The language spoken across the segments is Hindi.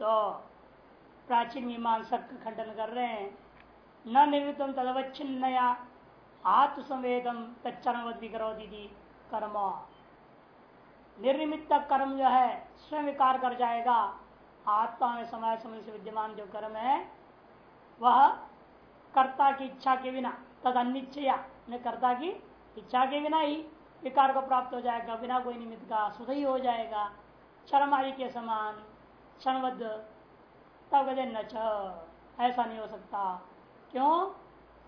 तो प्राचीन मीमांसक खंडन कर रहे हैं। न निर्मितम तदवच्छिन्नया आत्मसंवेदम तत्चरणवत करो दीदी कर्म। निर्निमित कर्म जो है, स्वयं विकार कर जाएगा। आत्मा में समय समय से विद्यमान जो कर्म है, वह कर्ता की इच्छा के बिना, तद अनिच्छया कर्ता की इच्छा के बिना ही विकार को प्राप्त हो जाएगा। बिना कोई निमित्त का स्वतः ही जाएगा। शर्मारी के समान क्षणबद्ध। तब कहते, न ऐसा नहीं हो सकता। क्यों?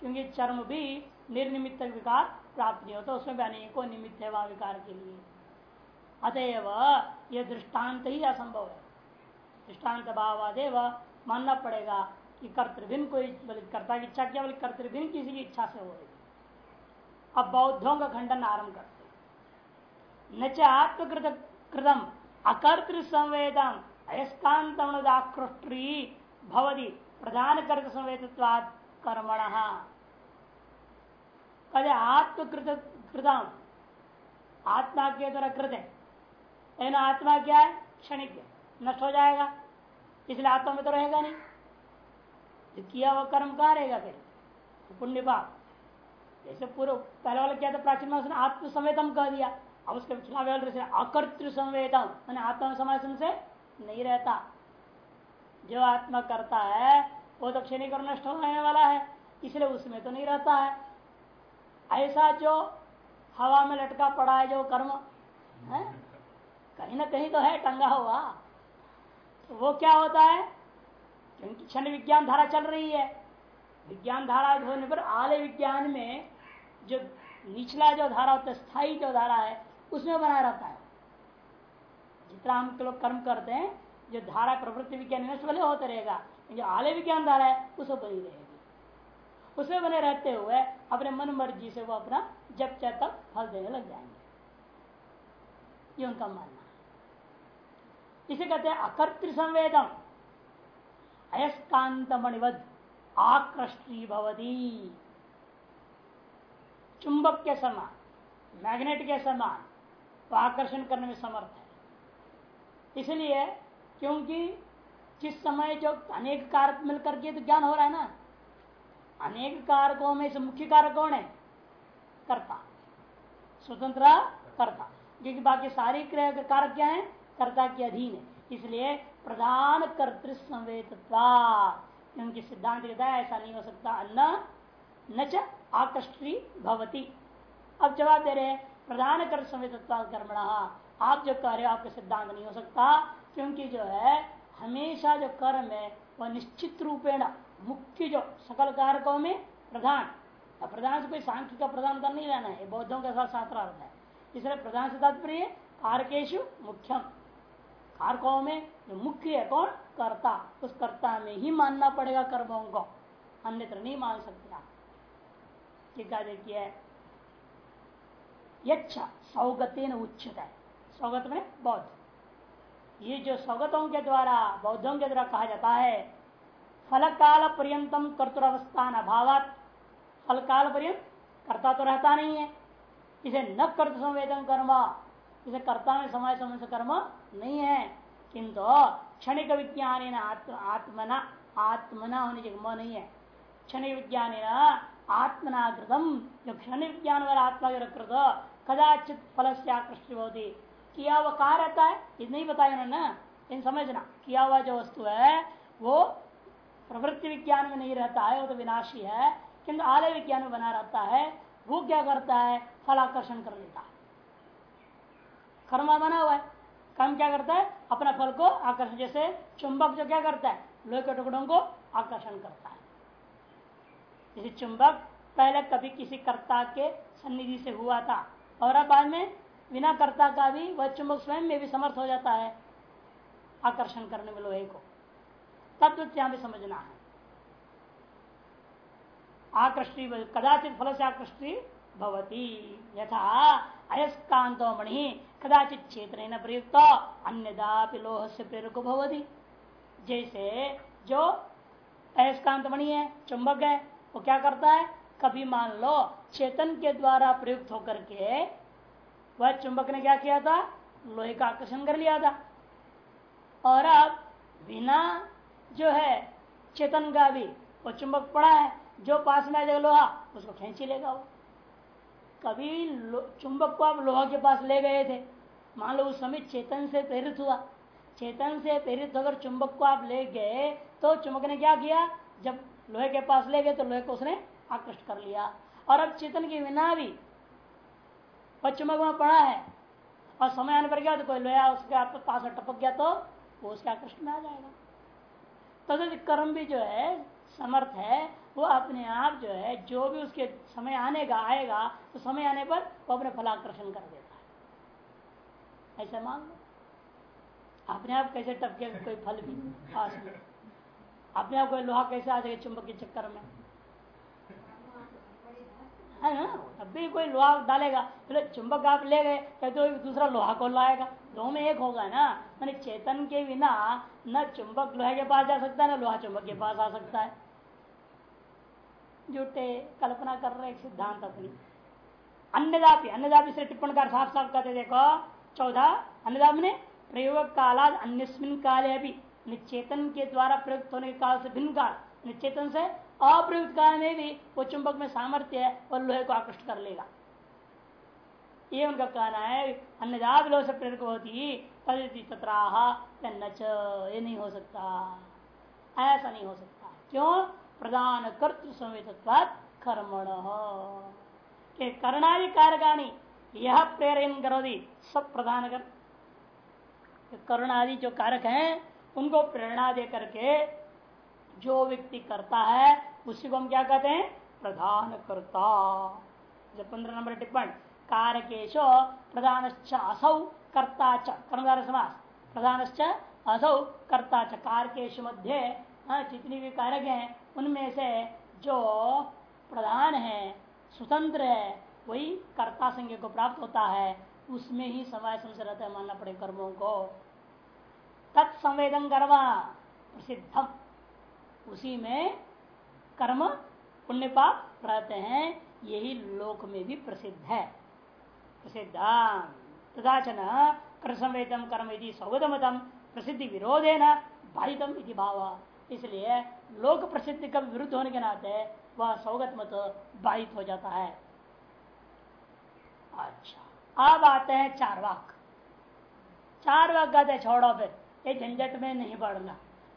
क्योंकि चर्म भी निर्निमित्त विकार प्राप्त नहीं होता, उसमें भी अनेकों निमित्त है वहाँ विकार के लिए। अतएव यह दृष्टांत ही असंभव है। दृष्टांत भावादेव, मानना पड़ेगा कि कर्तृभिन्न कोई कर्ता की इच्छा क्या बोले कर्तृभिन्न किसी की इच्छा से हो रही अब बौद्धों का खंडन आरंभ करते न आत्मकृत कृतम अकर्तृ संवेदम अयस्कांतमनुदाकृष्टी भवदी प्रधान कर्त संवेदत्वाद कर्मण। कहे आत्मकृत, कृतम। आत्मा के द्वारा कृत है ना आत्मा क्या है क्षणिक। नष्ट हो जाएगा इसलिए आत्मा में तो रहेगा नहीं। जो किया हुआ कर्म कहा रहेगा फिर? पुण्य पाप जैसे पूर्व, पहले वाले क्या था? प्राचीन में आत्म संवेदम कह दिया। अब उसके पिछला अकर्तृ संवेदम मैंने आत्मा समासन से नहीं रहता। जो आत्मा करता है, वो तो क्षणिक और नष्ट होने वाला है, इसलिए उसमें तो नहीं रहता है। ऐसा जो हवा में लटका पड़ा है, जो कर्म, है? कहीं ना कहीं तो है, टंगा हुआ। तो वो क्या होता है? क्योंकि क्षण विज्ञान धारा चल रही है। विज्ञान धारा होने पर आले विज्ञान में जो निचला जो धारा होता है, स्थायी जो धारा है, उसमें बना रहता है। जितना हम लोग कर्म करते हैं, जो धारा प्रवृत्ति विज्ञान नष्ट भले होता रहेगा, जो आले विज्ञान धारा है, उसमें बनी रहेगी। उसमें बने रहते हुए अपने मन मर्ज़ी से वो अपना जब चाहे तक फल देने लग जाएँगे। ये उनका मानना है। इसे कहते हैं अकर्तृ संवेदम अयस्कांत मणिवद आकृष्टी भवती। चुंबक के समान, मैग्नेट के समान आकर्षण करने में समर्थ है। इसलिए क्योंकि जिस समय जो अनेक कारक मिलकर के तो ज्ञान हो रहा है ना, अनेक कारकों में से मुख्य कारक कौन है? कर्ता। स्वतंत्र कर्ता। क्योंकि बाकी सारी कारक क्या है? कर्ता के अधीन है। इसलिए प्रधान कर्तृ संवेदत्वा। क्योंकि सिद्धांत कहता है, ऐसा नहीं हो सकता, अन्न न च आकष्टी भवती। अब जवाब दे रहे हैं, प्रधान कर संवेदत्वा कर्मण। आप जो कह रहे हो आपका सिद्धांत नहीं हो सकता, क्योंकि जो है, हमेशा जो कर्म है, वह निश्चित रूपेण मुख्य जो सकल कारकों में प्रधान। प्रधान से कोई सांख्य का प्रधान कर नहीं रहना है बौद्धों के साथ शास्त्र अर्थ है। इसलिए प्रधान से तात्पर्य कारकेशु मुख्यम। कारकों में जो मुख्य है कौन? कर्ता। उस कर्ता में ही मानना पड़ेगा कर्मों को। अन्यत्र नहीं मान सकते। आप टीका देखिए। यच्छा, सौगतेन उच्चत है सौगत में बौद्ध। ये जो स्वगतों के द्वारा, बौद्धों के द्वारा कहा जाता है फल काल पर्यतम कर्तुरावस्थान अभाव फल काल पर्यंत कर्ता तो रहता नहीं है। इसे न कर्त संवेदन कर्म, इसे कर्ता में समय समय से कर्म नहीं है। किंतु क्षणिक विज्ञान आत्मना आत्मना होने की नहीं है। क्षण विज्ञान आत्मना कृतम। जो क्षण विज्ञान वाला आत्मा कदाचित फल से आकृष्ट होती किया हुआ कहा रहता है? ये नहीं बताया उन्होंने इन समझना, किया हुआ जो वस्तु है, वो प्रवृत्ति विज्ञान में नहीं रहता है, वो तो विनाशी है। किंतु आलय विज्ञान में बना रहता है, वो क्या करता है? फल आकर्षण कर लेता है। कर्म बना हुआ है। कर्म क्या करता है? अपना फल को आकर्षण, जैसे चुंबक जो क्या करता है? लोहे के टुकड़ों को आकर्षण करता है। जैसे चुंबक पहले कभी किसी कर्ता के सन्निधि से हुआ था, और अब बाद में बिना कर्ता का भी वह चुंबक स्वयं में भी समर्थ हो जाता है। आकर्षण करने में लोहे को। तत्व यहाँ भी समझना है। आकृष्टि कदाचित फल से आकृष्टि भवती। यथा अयस्कांतो मणि कदाचित क्षेत्र न प्रयुक्त, अन्यदापि लोह से प्रेरक भवती। जैसे जो अयस्कांत मणि है, चुंबक है, वो क्या करता है? कभी मान लो, चेतन के द्वारा प्रयुक्त होकर के वह चुंबक ने क्या किया था? लोहे का आकर्षण कर लिया था। और अब बिना जो है चेतन का भी वो चुंबक पड़ा है। जो पास में आ जाएगा लोहा, उसको खेच लेगा वो। कभी चुंबक को आप लोहा के पास ले गए थे। मान लो उस समय चेतन से प्रेरित हुआ। चेतन से प्रेरित होकर चुंबक को आप ले गए तो चुंबक ने क्या किया? जब लोहे के पास ले गए तो लोहे को उसने आकृष्ट कर लिया। और अब चेतन के बिना भी वह चुंबक में पड़ा है। और समय आने पर गया तो कोई लोहा उसके पास टपक गया तो वो उसके आकृष्ट में आ जाएगा। तो कर्म भी जो है, समर्थ है, वो अपने आप जो है, जो भी उसके समय आने का आएगा तो समय आने पर वो अपने फलाकर्षण कर देता है। ऐसा मान लो। अपने आप कैसे टपके, कोई फल भी, पास में। अपने आप कोई लोहा कैसे आ जाएगा चुंबक के चक्कर में? है ना तब भी कोई लोहा डालेगा। तो चुंबक आप ले गए कहते तो दूसरा लोहा को लाएगा। दो में एक होगा ना? मैंने चेतन के बिना न चुंबक लोहे के पास जा सकता है न लोहा चुंबक के पास आ सकता है। जुटे कल्पना कर रहे सिद्धांत अपनी। अन्नदापी अन्नदापी से टिप्पण कर साफ़ साफ़ कहते देखो। चौदह अन्यदाप ने प्रयोग कालाद अन्य काले अभी। निचेतन के द्वारा प्रयुक्त होने के काल से भिन्न काल। निचेतन से अप्रयुक्त काल में भी वो चुंबक में सामर्थ्य है और लोहे को आकृष्ट कर लेगा। ये उनका कहना है अन्यदा लोह से प्रेरक होती तदिति तत्राह ये नहीं हो सकता। ऐसा नहीं हो सकता। क्यों? प्रधान कर्तृ संवेद कर्मण। के करणादि कारकाणी, यह प्रेरण करोदी सब प्रधान कर करुणादि जो कारक हैं, उनको प्रेरणा दे करके जो व्यक्ति करता है उसी को हम क्या कहते हैं? प्रधान करता जब पंद्रह नंबर टिप्पण कारकेश प्रधान असौ कर्ता च। कर्मधार समास। प्रधान असौ कर्ता च। मध्य हाँ, जितनी भी कारक हैं उनमें से जो प्रधान है स्वतंत्र है वही कर्ता संज्ञ को प्राप्त होता है। उसमें ही समय समझ रहता है मानना पड़े कर्मों को। तत्संवेदन कर्म प्रसिद्धम। उसी में कर्म पुण्य पाप रहते हैं। यही लोक में भी प्रसिद्ध है। प्रसिद्ध तदाचन कर संवेदम कर्म यदि सौगतमतम प्रसिद्धि विरोधे न बाधितम भाव। इसलिए लोक प्रसिद्धि का विरुद्ध होने के नाते वह सौगत मत बाधित हो जाता है। अच्छा अब आते हैं चार वाक चार वाक कहते छोड़ो फिर। ये झंझट में नहीं पड़ना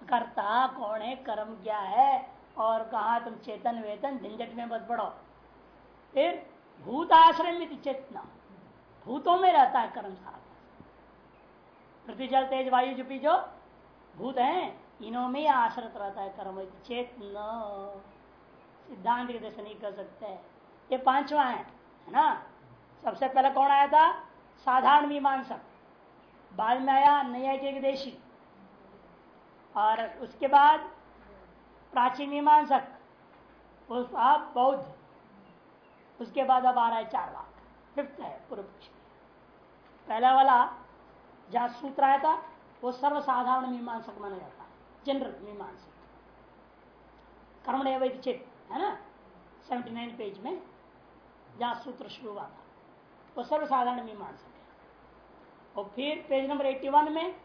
कर्ता कौन है? कर्म क्या है? और कहा तुम चेतन, वेतन, झंझट में मत पड़ो। फिर में चेतना। भूतों में रहता है कर्म सारा। पृथ्वी जल, तेज, वायु, जुपी जो भूत है, इनों में आश्रित रहता है कर्म चेतना। सिद्धांत के दर्शन नहीं कर सकते। ये पांचवा है है ना? सबसे पहले कौन आया था? साधारण मीमांसक। बाद में आया नया के देशी। और उसके बाद प्राचीन मीमांसक, उस आप बौद्ध, उसके बाद अब आ रहा है चार वाक फिफ्थ है पूर्व पहला वाला जहाँ सूत्र आया था, वो सर्वसाधारण मीमांसक माना जाता है जनरल मीमांसक। कर्म चित है ना? सेवेंटी नाइन पेज में जहाँ सूत्र शुरू हुआ था, वो सर्वसाधारण मीमांसक है। और फिर पेज नंबर एट्टी वन में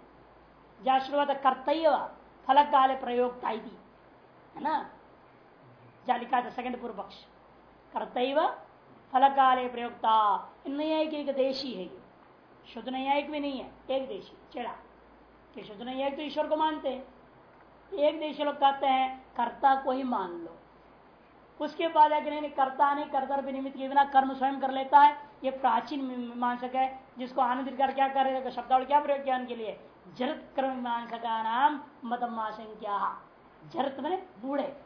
जहाँ शुरू हुआ था कर्तव्य फलक काले प्रयोग है ना? जहाँ लिखा था सेकंड पूर्व पक्ष कर्तव्य फल काले प्रयोगता न्यायिक एक देशी है शुद्ध न्यायिक भी नहीं है, एक देशी, चेड़ा। कि शुद्ध न्यायिक तो ईश्वर को मानते हैं। एक देशी लोग कहते हैं, कर्ता को ही मान लो। उसके बाद है कि नहीं, कर्ता नहीं, कर्ता निमित्त के बिना कर्म स्वयं कर लेता है। ये प्राचीन मीमांसक है, जिसको आनंद कर क्या कर रहे शब्दावल क्या प्रयोग किया उनके लिए? जरत कर्म मीमांसा का नाम मतम आशंक्या। जरत मैंने बूढ़े।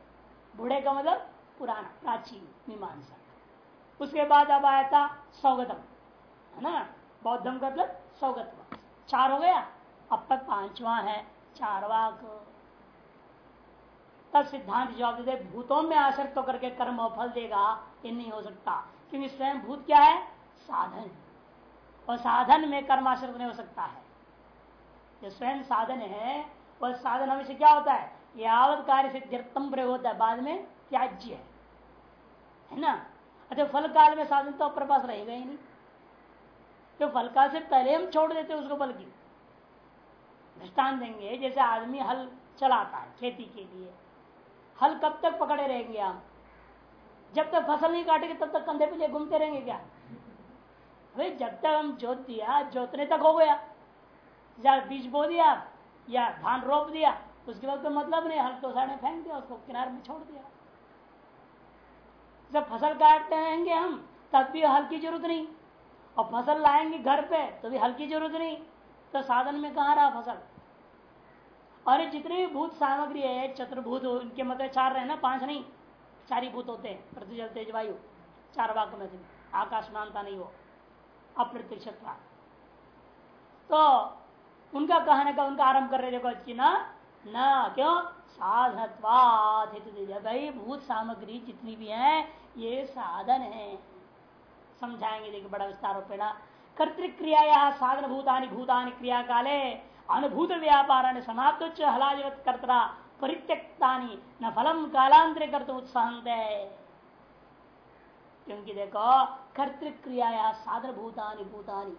बूढ़े का मतलब पुराना, प्राचीन, मीमांसा। उसके बाद अब आया था सौगतम, है ना? बौद्धम का मतलब सौगत चार हो गया? अब तक पांचवा है चारवाक तब सिद्धांत जवाब देते, भूतों में आसक्त होकर के कर्म फल देगा, ये नहीं हो सकता। क्योंकि स्वयं भूत क्या है? साधन। और साधन में कर्म कर्माश्रित नहीं हो सकता है। जो स्वयं साधन है वह साधन हमेशा क्या होता है? यावत कार्य से प्रयोग होता है। बाद में त्याज्य है। है ना? अच्छा फल काल में साधन तो अपने पास रहेगा ही नहीं। तो फल काल से पहले हम छोड़ देते उसको बल्कि दृष्टान देंगे, जैसे आदमी हल चलाता है खेती के लिए। हल कब तक पकड़े रहेंगे हम जब तक फ़सल नहीं काटेंगे, तब तक कंधे पे घूमते रहेंगे क्या? भाई, जब तक हम जोत दिया, जोतने तक हो गया। या बीज बो दिया, या धान रोप दिया, उसके बाद कोई मतलब नहीं, हल तो साढ़े फेंक दिया, उसको किनारे में छोड़ दिया। जब फ़सल काटते रहेंगे हम, तब भी हल की ज़रूरत नहीं। और फ़सल लाएँगे घर पे तो भी हल की ज़रूरत नहीं। तो साधन में कहा रहा फ़सल? और जितने भी भूत सामग्री है, चतुर्भूत, उनके मतलब चार रहे ना, पाँच नहीं, चार ही भूत होते हैं पृथ्वी जल तेज वायु, चार वाक्य में आकाश मानता नहीं वो, अप्रत्यक्ष तो उनका कहने का, उनका आरंभ कर रहे देखो अच्छी ना न क्यों साधनत्वाद भाई, भूत सामग्री जितनी भी है, ये साधन है। समझाएँगे, देखिए, बड़ा विस्तार पेड़ा कर्तिक्रिया साधन भूतानी भूतानी क्रिया काले अनुभूत व्यापार ने समाप्त हलाजवत कर्ता परित्यक्ता न फलम कालांतर कर उत्साह क्योंकि देखो कर्तिक्रिया साधन भूतानी भूतानी,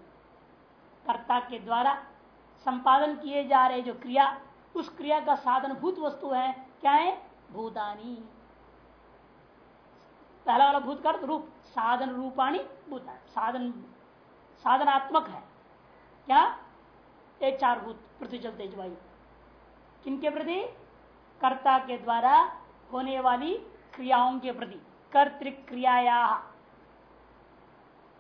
कर्ता के द्वारा संपादन किए जा रहे जो क्रिया, उस क्रिया का साधन भूत वस्तु है, क्या है? भूतानी। पहला वाला भूत कर रूप, साधन रूपाणी भूतान। साधन, साधनात्मक है। क्या? एक चार भूत पृथ्वी जल तेज वायु किनके प्रति? कर्ता के द्वारा होने वाली क्रियाओं के प्रति। कर्तिक्रियाया।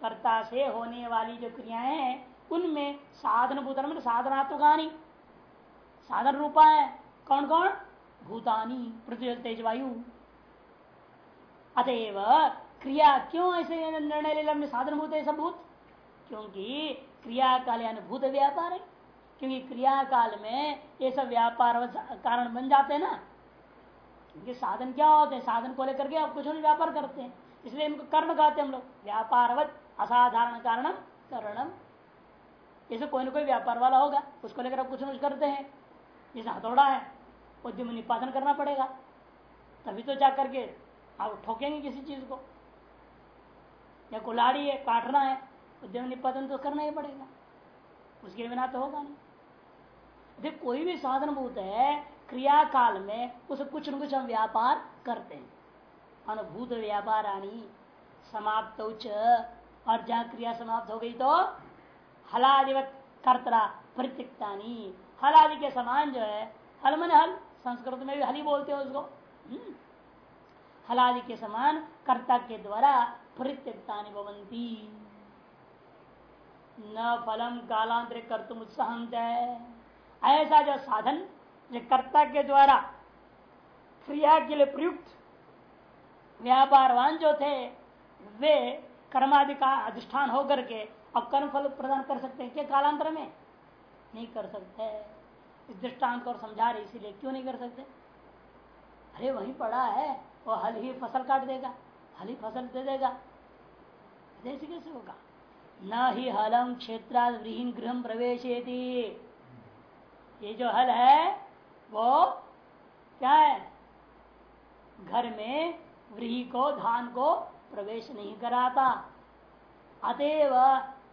कर्ता से होने वाली जो क्रियाएँ हैं उनमें साधन भूतन में साधनात्मकानी साधन रूपा है। कौन कौन? भूतानी, पृथ्वी तेज वायु अतएव क्रिया क्यों ऐसे निर्णय ले हमने साधन भूत ऐसा भूत। क्योंकि क्रिया काल अनुभूत व्यापार है। क्योंकि क्रिया काल में ये सब व्यापार कारण बन जाते हैं ना। क्योंकि साधन क्या होते हैं? साधन को लेकर के आप कुछ नहीं व्यापार करते हैं। इसलिए इनको कर्म कहते हैं हम लोग। व्यापारवत असाधारण कारणम करणम जैसे कोई ना कोई व्यापार वाला होगा, उसको लेकर आप कुछ न कुछ करते हैं। जैसे हथौड़ा है, उद्यम निपातन करना पड़ेगा। तभी तो जा करके आप ठोकेंगे किसी चीज़ को। या कुलाड़ी है, काटना है, उद्यम निपातन तो करना ही पड़ेगा। उसके बिना तो होगा नहीं। देख कोई भी साधन भूत है क्रिया काल में उसे कुछ न कुछ हम व्यापार करते हैं। अनुभूत व्यापार आनी समाप्त और जहाँ क्रिया समाप्त हो गई तो हलादिवत कर्तरा नहीं हल आदि के समान जो है, हल मन हल, संस्कृत में भी हली बोलते हो उसको। हम्म। हल आदि के समान कर्ता के द्वारा परित्यक्ता भवंती न फलम कालांतर कर तुम उत्साह ऐसा जो साधन, जो कर्ता के द्वारा क्रिया के लिए प्रयुक्त व्यापारवान जो थे, वे कर्मादि का अधिष्ठान होकर के अब कर्म फल प्रदान कर सकते हैं। क्या कालांतर में? नहीं कर सकते। दृष्टांत को समझा रहे, इसीलिए क्यों नहीं कर सकते? अरे, वही पड़ा है, वो हल ही फ़सल काट देगा, हल ही फ़सल दे देगा। ऐसे कैसे होगा? न ही हलम क्षेत्र गृह प्रवेश ये जो हल है, वो क्या है? घर में व्रीही को, धान को प्रवेश नहीं कराता। अतएव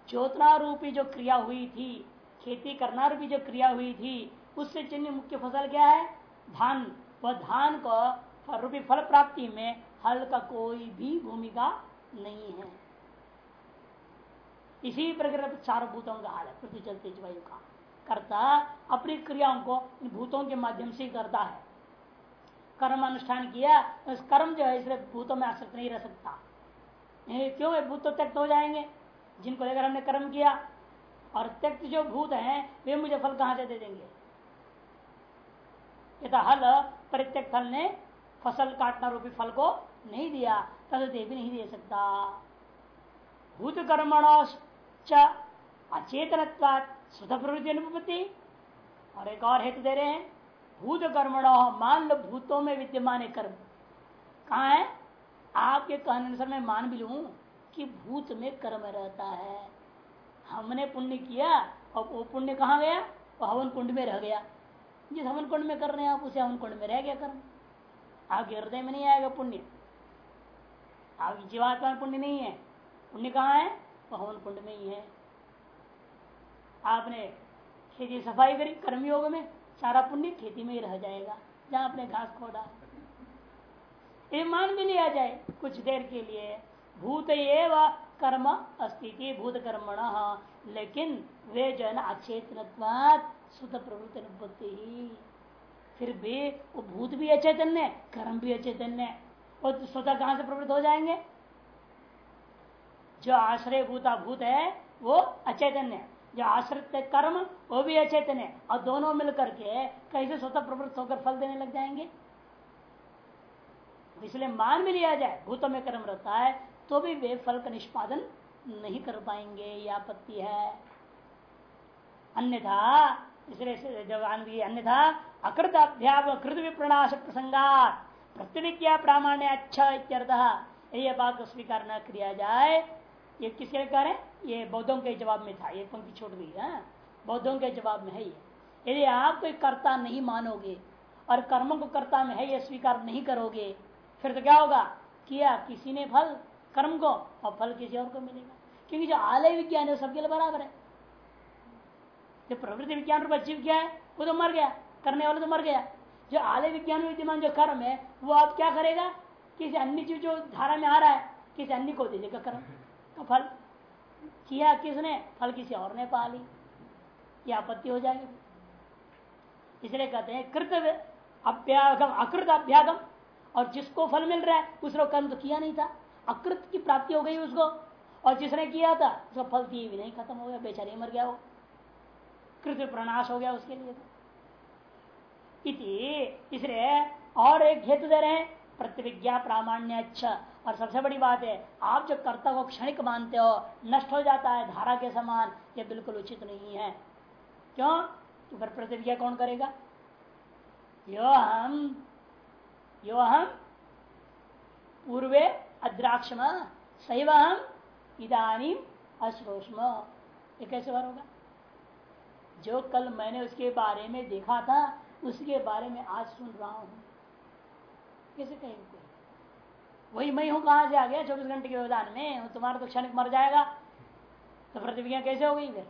ज्योतना रूपी जो क्रिया हुई थी, खेती करना रूपी जो क्रिया हुई थी, उससे चिन्ह मुख्य फ़सल क्या है? धान। वह धान को रूपी फल प्राप्ति में हल का कोई भी भूमिका नहीं है। इसी प्रकार चार भूतों का हाल है, पृथ्वी चलते वायु का करता अपनी क्रियाओं को भूतों के माध्यम से करता है। कर्म अनुष्ठान किया तो कर्म जो है, इसलिए भूतों में आसक्त नहीं रह सकता। क्यों? भूत तो त्यक्त हो जाएँगे। जिनको लेकर हमने कर्म किया, और त्यक्त जो भूत हैं, वे मुझे फल कहाँ से दे देंगे? यथा हल परित्यक्त फल ने फ़सल काटना रूपी फल को नहीं दिया, तद दे भी नहीं दे सकता। भूत कर्मण अचेतन स्वतः प्रवृत्ति अनुपति और एक और हेतु दे रहे हैं, भूत कर्मण, मान लो भूतों में विद्यमान कर्म। कहा है? आपके कहने अनुसार मैं मान भी लू। कि भूत में कर्म रहता है। हमने पुण्य किया और वो पुण्य कहाँ गया? वो हवन कुंड में रह गया। जिस हवन कुंड में कर रहे हैं आप, उसे हवन कुंड में रह गया कर्म। आपके हृदय में नहीं आएगा पुण्य। आपकी जीवात्मा पुण्य नहीं है। पुण्य कहाँ है? वो हवन कुंड में ही है। आपने खेती सफ़ाई करी, कर्मयोग में, सारा पुण्य खेती में ही रह जाएगा, जहाँ आपने घास खोड़ा ये मान भी लिया जाए, कुछ देर के लिए। भूत एव कर्म अस्थिति भूत कर्मण लेकिन वे जो है ना अचेतन सुत प्रवृत्ति अनुपत्ति ही। फिर भी वो भूत भी अचैतन्य कर्म भी अचैतन्य और स्वतः कहाँ से प्रवृत्त हो जाएँगे? जो आश्रय भूता भूत है, वो अचैतन्य जो आश्रित कर्म, वो भी अचेतन है। और दोनों मिलकर के कैसे स्वतः प्रवृत्त होकर फल देने लग जाएँगे? इसलिए मान भी लिया जाए, भूतों में कर्म रहता है तो भी वे फल का निष्पादन नहीं कर पाएँगे यह आपत्ति है। अन्यथा, इसलिए जब अन्यथा अकृत अभ्याप कृत विप्रणाश प्रसंगात प्रत्यविज्ञा प्रामाण्य अच्छा इत्यर्थ यह बात को स्वीकार न किया जाए, ये किसके कह ये बौद्धों के जवाब में था, ये पंक्ति छोड़ गई है? बौद्धों के जवाब में है ये। यदि आप कोई कर्ता नहीं मानोगे, और कर्मों को कर्ता में है, ये स्वीकार नहीं करोगे, फिर तो क्या होगा? किया किसी ने फल? कर्म को और फल किसी और को मिलेगा। क्योंकि जो आलय विज्ञान है सबके लिए बराबर है। जो प्रवृत्ति विज्ञान रूप जीव क्या है, वो तो मर गया। करने वाला तो मर गया। जो आलय विज्ञान विद्यमान जो कर्म है, वो आप क्या करेगा? किसी अन्य चीज़ जो धारा में आ रहा है, किसी अन्य को दे देगा कर्म। का फल किया किसने? फल किसी और ने पा ली ये आपत्ति हो जाएगी। इसलिए कहते हैं कृत अभ्यागम, अकृत अभ्यागम, और जिसको फल मिल रहा है, उसने कर्म तो किया नहीं था। अकृत की प्राप्ति हो गई उसको। और जिसने किया था, उसका फल दिए भी नहीं, खत्म हो गया, बेचारे मर गया वो। कृत प्रनाश हो गया उसके लिए तो। इसलिए और एक हेतु दे रहे हैं, प्रतिविज्ञा प्रामाण्य अच्छा। और सबसे बड़ी बात है, आप जो कर्ता को क्षणिक मानते हो, नष्ट हो जाता है धारा के समान, ये बिल्कुल उचित नहीं है। क्यों? तो फिर प्रतिविज्ञा कौन करेगा? यो हम यो हम पूर्वे अद्राक्षम सैव हम इधानी अश्रोष्म कैसे बार होगा? जो कल मैंने उसके बारे में देखा था, उसके बारे में आज सुन रहा हूँ। कैसे कहेंगे कोई? वही मैं हूँ कहाँ से आ गया? चौबीस घंटे के व्यवधान में तुम्हारा तो क्षण मर जाएगा। तो प्रतिज्ञा कैसे हो गई फिर?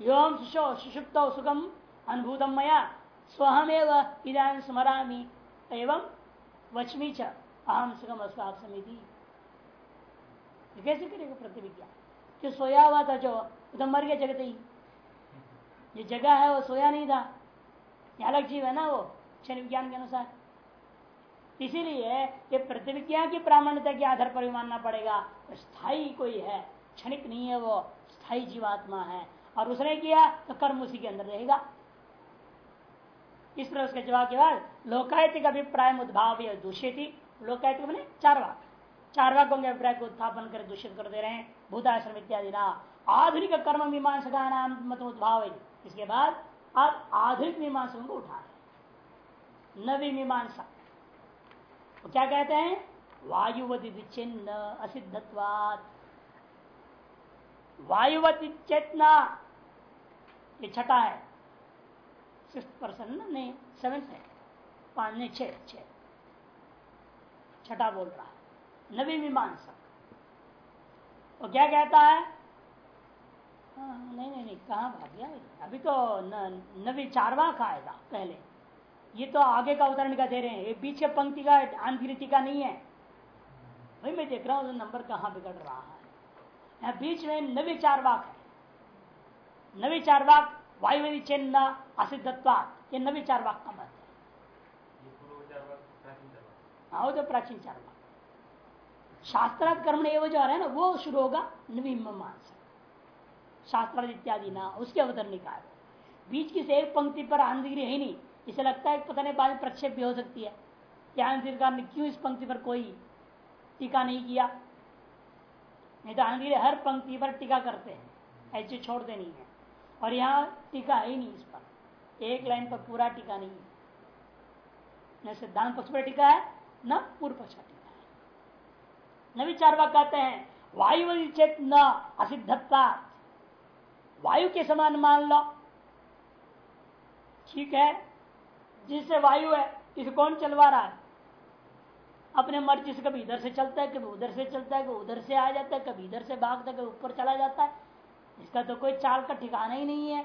योम सुषुप्त सुखम अनुभूतम मया, स्वहमेव इधान स्मरामी एवं वचमी च। सुखम अस्वाप समिति। कैसे करेगा प्रतिविज्ञा जो सोया हुआ था, जो उधर मर गया जगत ही। ये जगह है, वो सोया नहीं था। अलग जीव है ना वो, क्षण विज्ञान के अनुसार। इसीलिए ये प्रतिविज्ञा की प्रामाण्यता के आधार पर भी मानना पड़ेगा। स्थायी कोई है, क्षणिक नहीं है वो स्थायी जीवात्मा है। और उसने किया तो कर्म उसी के अंदर रहेगा। इस तरह उसके जवाब के बाद, लोकायतिक अभिप्राय उद्भाव दूषित। मैंने चार वाक चार वाकों के अभिप्राय को उत्थापन कर, दूषित कर दे रहे हैं, भूताश्रम इत्यादि ना। आधुनिक कर्म मीमांसका नाम मत उद्भाव इसके बाद अब आधुनिक मीमांसा को उठा रहे नवी मीमांसा। तो क्या कहते हैं? वायुवती चिन्ह असिद्धत्वात। वायुवती चेतना ये छठा है। सिक्स पर्सन नहीं, सेवेंथ है। पाँच छह छह। छठा बोल रहा है। नवी मीमांसक। वो क्या कहता है? हाँ, नहीं नहीं नहीं कहाँ भाग गया अभी तो न, नवी चारवा का आएगा पहले। ये तो आगे का उदाहरण का दे रहे हैं। ये पीछे पंक्ति का आंतरिति का नहीं है। भाई मैं देख रहा हूँ नंबर कहाँ बिगड़ रहा है। यहाँ बीच में नवी चारवाक है। नवी चारवाक वायुवेदी चिन्ह असिद्धत्वा ये नवी चारवाक का मत हाँ वो तो प्राचीन चारवाक शास्त्रार्थ कर्म ने वो जो आ रहा है ना, वो शुरू होगा नवी मीमांसा शास्त्र इत्यादि ना, उसके अवतरण निकाय बीच की से एक पंक्ति पर आंधगिरी है नहीं? इसे लगता है पता नहीं बाद प्रक्षेप भी हो सकती है। क्या ने, क्यों इस पंक्ति पर कोई टीका नहीं किया? नहीं तो आंधगिरी हर पंक्ति पर टीका करते हैं, ऐसे छोड़ते नहीं है। और यहाँ टीका है ही नहीं इस पर। एक लाइन पर पूरा टीका नहीं है। सिद्धांत पक्ष पर टीका है न पूर्व पर न कहते हैं वायु चेत न असिद्धता वायु के समान मान लो। ठीक है? जिससे वायु है, इसे कौन चलवा रहा है? अपने मर्ज़ी से कभी इधर से चलता है, कभी उधर से चलता है, कभी उधर से आ जाता है, कभी इधर से भागता है, कभी ऊपर चला जाता है। इसका तो कोई चाल का ठिकाना ही नहीं है।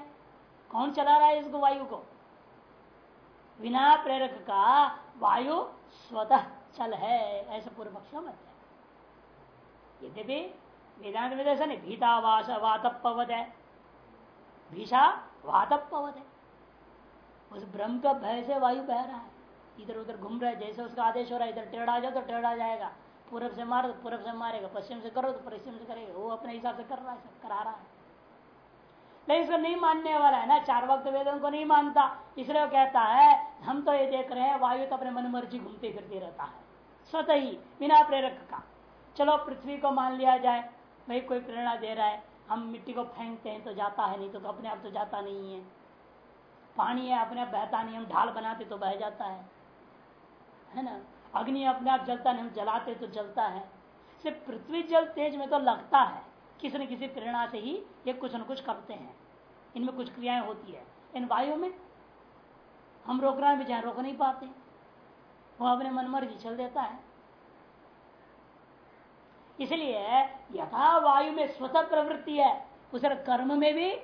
कौन चला रहा है इसको, वायु को? बिना प्रेरक का वायु स्वतः चल है, ऐसा पूर्व पक्ष मत है। यद्यपि वेदांत में ऐसा नहीं भीता वास वातपवत है। भीषा वातपवत है। उस ब्रह्म का भय से वायु बह रहा है। इधर उधर घूम रहा है, जैसे उसका आदेश हो रहा है, इधर टेढ़ा जाओ तो टेढ़ा जाएगा। पूर्व से मारो तो पूर्व से मारेगा, पश्चिम से करो तो पश्चिम से करेगा। वो अपने हिसाब से कर रहा है, सब करा रहा है। लेकिन इसको नहीं मानने वाला है ना चार वक्त वेदों को नहीं मानता। इसलिए वो कहता है हम तो ये देख रहे हैं वायु तो अपने मन मर्ज़ी घूमते फिरते रहता है। स्वतः ही बिना प्रेरक का। चलो पृथ्वी को मान लिया जाए भाई कोई प्रेरणा दे रहा है हम मिट्टी को फेंकते हैं तो जाता है नहीं तो, तो अपने आप तो जाता नहीं है। पानी है अपने आप बहता नहीं हम ढाल बनाते तो बह जाता है। है ना? अग्नि अपने आप जलता नहीं हम जलाते तो जलता है। सिर्फ़ पृथ्वी जल तेज में तो लगता है। किसी न किसी प्रेरणा से ही ये कुछ न कुछ करते हैं। इनमें कुछ क्रियाएँ होती है। इन वायु में हम रोकना भी चाहे रोक नहीं पाते। वो अपने मन मर्ज़ी चल देता है। इसलिए यथा वायु में स्वतः प्रवृत्ति है, उस कर्म में भी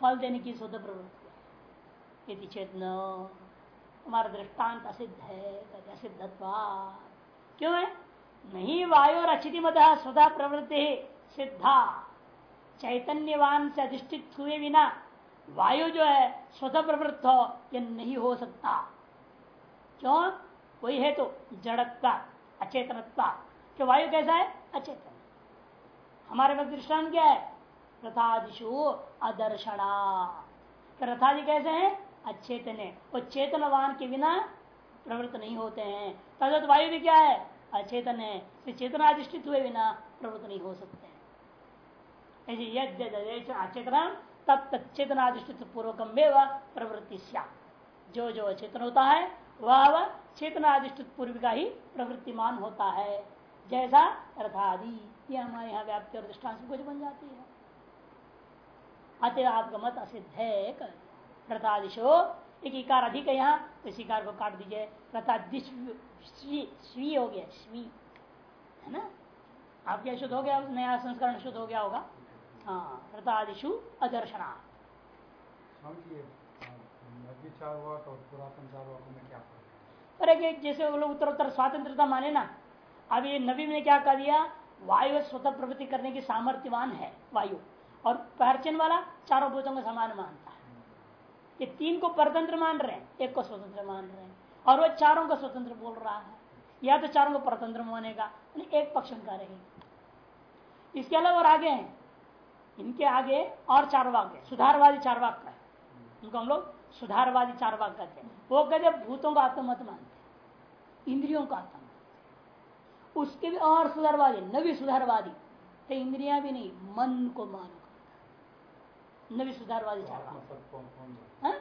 फल देने की स्वतः प्रवृत्ति है। यदि चेत हमारा दृष्टांत असिद्ध है असिद्धत्वा क्यों है? नहीं, वायु और अचिति मत स्वतः प्रवृत्ति सिद्धा। चैतन्यवान से अधिष्ठित हुए बिना वायु जो है स्वतः प्रवृत्त हो यह नहीं हो सकता। क्यों? वही है तो जड़ता अचेतनत्वा। कि वायु कैसा है? अचेतन। हमारे पास दृष्टान क्या है? रथादिशु अदर्शना रथादि कैसे हैं? अचेतन है। वो चेतनवान के बिना प्रवृत्त नहीं होते हैं। तदत वायु भी क्या है? अचेतन है। चेतनाधिष्ठित हुए बिना प्रवृत्त नहीं हो सकते। अचेतन तब तक चेतनाधिष्ठित पूर्वकम प्रवृत्ति जो जो अचेतन होता है, वह वह चेतनाधिष्ठित पूर्व का ही प्रवृत्तिमान होता है। जैसा रथादि ये हमारे यहाँ व्याप्ति और दृष्टान से कुछ बन जाती है। अतः आपका मत असिद्ध है रथादिशो एक इकार अधिक है यहाँ तो इस इकार को काट दीजिए। रथादिश स्वी हो गया स्वी है ना? आपके शुद्ध हो गया, नया संस्करण शुद्ध हो गया होगा। हाँ रथादिशु अदर्शना। अरे जैसे वो लोग उत्तर उत्तर स्वतंत्रता माने ना अब ये नबी ने क्या कह दिया? वायु स्वतः प्रवृत्ति करने की सामर्थ्यवान है वायु। और पहरचन वाला चारों भूतों का समान मानता है। ये तीन को परतंत्र मान रहे हैं एक को स्वतंत्र मान रहे हैं और वो चारों को स्वतंत्र बोल रहा है। या तो चारों को परतंत्र मानेगा एक पक्ष का रहेगा। इसके अलावा और आगे हैं। इनके आगे और चार वाक सुधारवादी चार वाक का है। उनको हम लोग सुधारवादी चार वाक कहते हैं। वो कहते भूतों का आत्म मत मानते। इंद्रियों का आत्म उसके भी और सुधारवादी नवी सुधारवादी। तो इंद्रिया भी नहीं मन को मानो नवी सुधारवादी चार हाँ?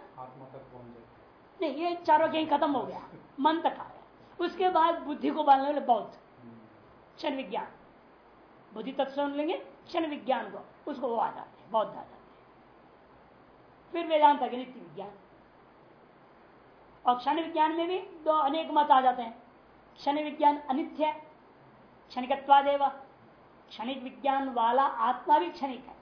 नहीं ये चारों कहीं खत्म हो गया। मन तक आ गया। उसके बाद बुद्धि को बांधने वाले बौद्ध। क्षण विज्ञान। बुद्धि तत्व लेंगे क्षण विज्ञान को। उसको वो आ जाते हैं, बौद्ध आ जाते हैं। फिर वेदांत के नित्य विज्ञान। और क्षण विज्ञान में भी दो अनेक मत आ जाते हैं। क्षण विज्ञान अनित्य क्षणिकत्वादेव। क्षणिक विज्ञान वाला आत्मा भी क्षणिक है।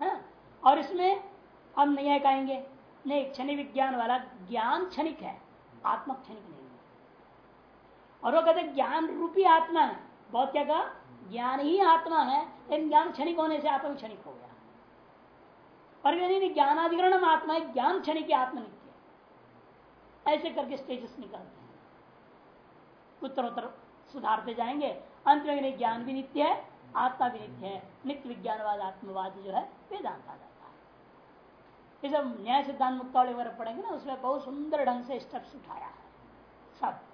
हाँ? और इसमें हम नहीं कहेंगे, नहीं क्षणिक विज्ञान वाला ज्ञान क्षणिक है, आत्मा क्षणिक नहीं है। और वो कहते ज्ञान रूपी आत्मा है। बहुत क्या कहा? ज्ञान ही आत्मा है, लेकिन ज्ञान क्षणिक होने से आत्मा क्षणिक हो गया। और नहीं ज्ञानाधिकरण आत्मा है, ज्ञान क्षणिक की आत्मनित्य ऐसे करके स्टेजेस निकालते हैं। उत्तरोत्तर सुधारते जाएँगे। अंत में ज्ञान भी नित्य है, आत्मा भी नित्य है। नित्य विज्ञानवाद, आत्मवाद जो है, वेदांत आ जाता है। ये सब न्याय सिद्धांत मुक्तावली वगैरह पढ़ेंगे ना, उसमें बहुत सुंदर ढंग से स्टेप्स उठाया है। सब।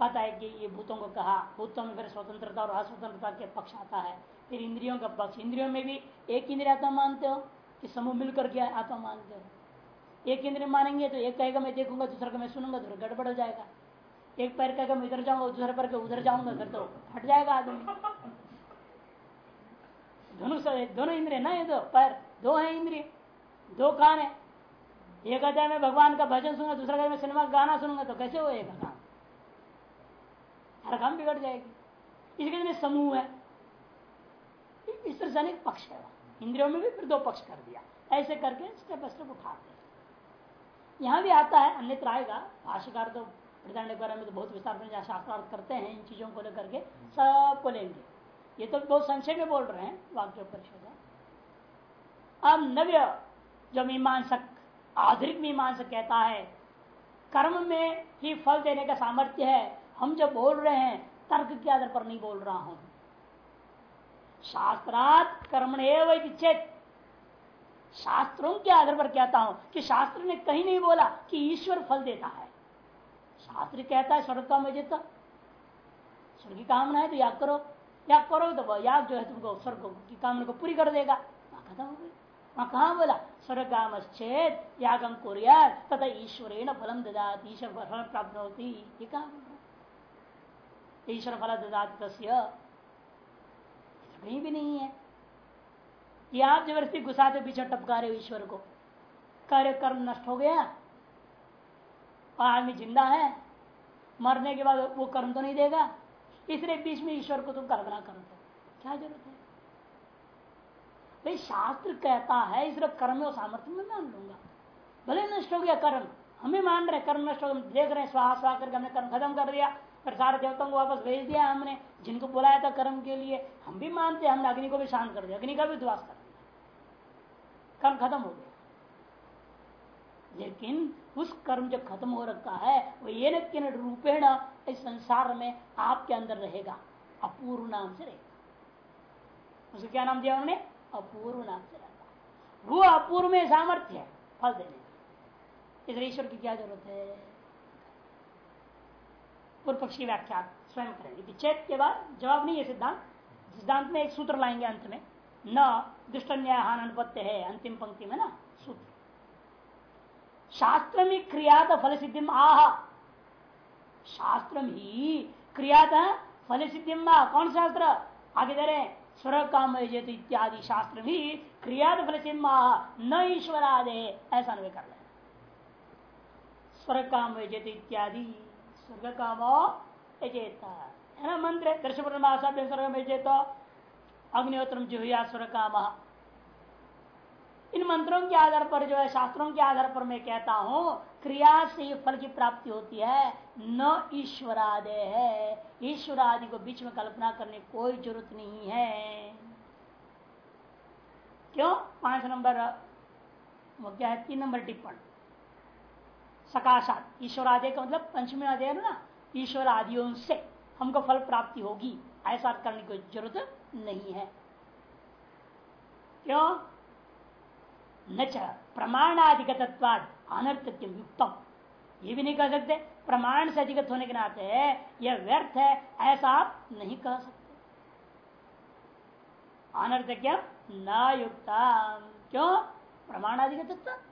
कहता है कि ये भूतों को कहा। भूतों में फिर स्वतंत्रता और अस्वतंत्रता के पक्ष आता है। फिर इंद्रियों का पक्ष। इंद्रियों में भी एक इंद्रिय आत्मा मानते हो कि समूह मिलकर के आत्मा मानते हो? एक इंद्रिय मानेंगे तो एक कहेगा, मैं देखूँगा, दूसरा का मैं सुनूँगा तो गड़बड़ हो जाएगा। एक पैर कहेगा, मैं इधर जाऊँगा, दूसरे पैर के उधर जाऊँगा फिर तो हट जाएगा आदमी। दोनों दोनों इंद्रिय ना ये दो पैर, दो है इंद्रिय। दो कान है। एक है मैं भगवान का भजन सुनूँगा दूसरा कहता मैं सिनेमा, गाना सुनूँगा तो कैसे होएगा काम? हर काम बिगड़ जाएगी। इसके लिए समूह है। इस तरह से पक्ष है। इंद्रियों में भी फिर दो पक्ष कर दिया। ऐसे करके स्टेप बाय स्टेप उठाते हैं। यहाँ भी आता है, अन्यत्र आएगा, भाष्यकार तो के बारे में तो बहुत विस्तार में शास्त्रार्थ करते हैं, इन चीज़ों को लेकर के सबको लेंगे। ये तो बहुत संक्षेप में बोल रहे हैं, वाक्य परिषद अब नव्य जो मीमांसक, आधुनिक मीमांसक कहता है, कर्म में ही फल देने का सामर्थ्य है। हम जब बोल रहे हैं, तर्क के आधार पर नहीं बोल रहा हूँ। शास्त्रात कर्म चेत। शास्त्रों के आधार पर कहता हूँ कि शास्त्र ने कहीं नहीं बोला कि ईश्वर फल देता है। शास्त्र कहता है स्वर्ग का मज़े स्वर्ग की कामना है तो याद करो। याद करो तो याद जो है तुमको स्वर्ग की कामना को पूरी कर देगा। खत्म हो गई वहाँ कहा बोला? स्वर्ग यागम कुरिया तथा ईश्वरे ईश्वर फलम ददात, ईश्वर फल प्राप्त होती ये कहा ईश्वर फल ददात कहीं भी नहीं है। ये आप ज़बरदस्ती घुसाते पीछे टपका रहे हो ईश्वर को। कार्य कर्म नष्ट हो गया। आदमी ज़िंदा है। मरने के बाद वो कर्म तो नहीं देगा। इसलिए बीच में ईश्वर को तुम कल्पना करो तो। क्या ज़रूरत है? भाई, शास्त्र कहता है, इसलिए कर्म और सामर्थ्य में मान लूँगा। भले नष्ट हो गया कर्म, हमें मान रहे कर्म नष्ट हो देख रहे हैं स्वाहा स्वाहा करके हमने कर्म खत्म कर दिया। फिर सारे देवताओं को वापस भेज दिया हमने, जिनको बुलाया था कर्म के लिए। हम भी मानते हैं, हमने अग्नि को भी शांत कर दिया, अग्नि का भी उद्वास कर दिया। कर्म खत्म हो गया। लेकिन उस कर्म जो खत्म हो रखा है, वो ये न रूपेण इस संसार में आपके अंदर रहेगा, अपूर्व नाम से रहेगा। उसे क्या नाम दिया उन्होंने? अपूर्व नाम से रहता वो अपूर्व में सामर्थ्य है, फल देने इसलिए ईश्वर की क्या ज़रूरत है? पूर्व पक्षी व्याख्या स्वयं करेंगे। चेत के बाद जवाब नहीं है सिद्धांत। सिद्धांत में एक सूत्र लाएँगे अंत में। न दुष्ट न्याय अनुपत्य है, अंतिम पंक्ति में ना, सूत्र। शास्त्र में क्रियात फल सिद्धि आह। शास्त्र ही क्रियात फल सिद्धि कौन शास्त्र? आगे दे रहे स्वर काम इत्यादि शास्त्र भी क्रियात फल सिम्मा न ईश्वर आदे ऐसा नहीं कर लेना स्वर काम इत्यादि। स्वर्ग काम यजेता है ना मंत्र? दर्शन स्वर्ग में जेतो अग्निहोत्र जुहिया स्वर काम इन मंत्रों के आधार पर जो है, शास्त्रों के आधार पर मैं कहता हूँ, क्रिया से फल की प्राप्ति होती है, न ईश्वरादे है। ईश्वर आदि को बीच में कल्पना करने कोई ज़रूरत नहीं है। क्यों? पाँच नंबर क्या है, तीन नंबर टिप्पण। सकाशात। ईश्वर आदि का मतलब पंचमी आदि है ना? ईश्वर आदियों से हमको फल प्राप्ति होगी। ऐसा करने की ज़रूरत नहीं है। क्यों? न प्रमाणाधिगतत्वाद अनर्थक्य युक्तम। ये भी नहीं कह सकते। प्रमाण से अधिगत होने के नाते यह व्यर्थ है, ऐसा आप नहीं कह सकते। अनर्थक्य न युक्ता क्यों? प्रमाणाधिगत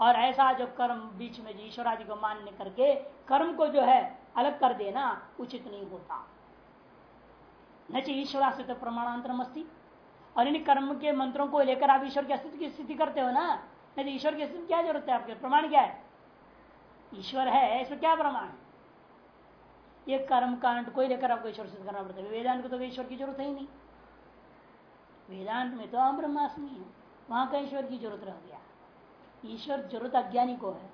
और ऐसा जो कर्म बीच में ईश्वर आदि को मान्य करके कर्म को जो है अलग कर देना उचित नहीं होता। न ईश्वरा से तो प्रमाणांतरम अस्थित और इन कर्म के मंत्रों को लेकर आप ईश्वर के अस्तित्व की स्थिति करते हो ना? नहीं तो ईश्वर की अस्तित्व क्या ज़रूरत है आपके? प्रमाण क्या है? ईश्वर है, इसमें क्या प्रमाण है? ये कर्म कांड को लेकर आपको ईश्वर सिद्ध करना पड़ता है। वेदांत को तो ईश्वर की ज़रूरत है ही नहीं। वेदांत में तो हम है। वहाँ का ईश्वर की ज़रूरत रह गया। ईश्वर ज़रूरत अज्ञानी को है।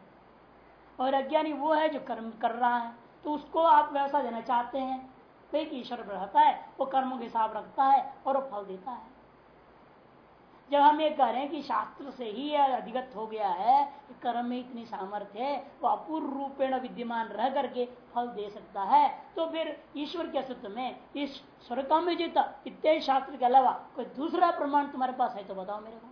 और अज्ञानी वो है जो कर्म कर रहा है। तो उसको आप व्यवस्था देना चाहते हैं। तो एक ईश्वर रहता है, वो कर्मों के हिसाब रखता है और वो फल देता है। जब हम ये कह रहे हैं कि शास्त्र से ही अधिगत हो गया है कि कर्म में इतनी सामर्थ्य है, वो अपूर्व रूपेण विद्यमान रह करके फल दे सकता है तो फिर ईश्वर के अस्तित्व में, इस स्वर्ग में जीता। इत्यादि शास्त्र के अलावा कोई दूसरा प्रमाण तुम्हारे पास है तो बताओ मेरे को।